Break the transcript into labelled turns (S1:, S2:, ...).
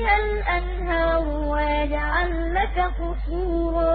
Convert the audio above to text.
S1: تحتها الأنهار ويجعل لك قصورا.